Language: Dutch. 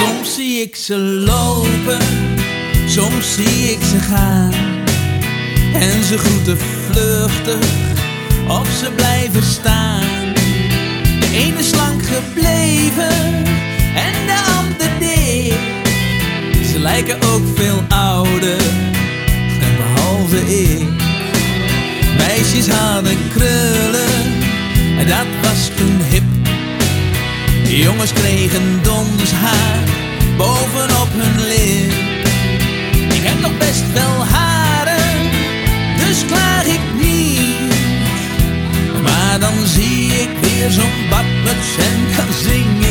Soms zie ik ze lopen, soms zie ik ze gaan. En ze groeten vluchtig, of ze blijven staan. De ene is lang gebleven en de ander niet. Ze lijken ook veel ouder, behalve ik. Meisjes hadden krullen, en dat was toen hip. Jongens kregen dons haar bovenop hun lip. Ik heb nog best wel haren, dus klaag ik niet. Maar dan zie ik weer zo'n badmuts en dan zing ik weer dit lied.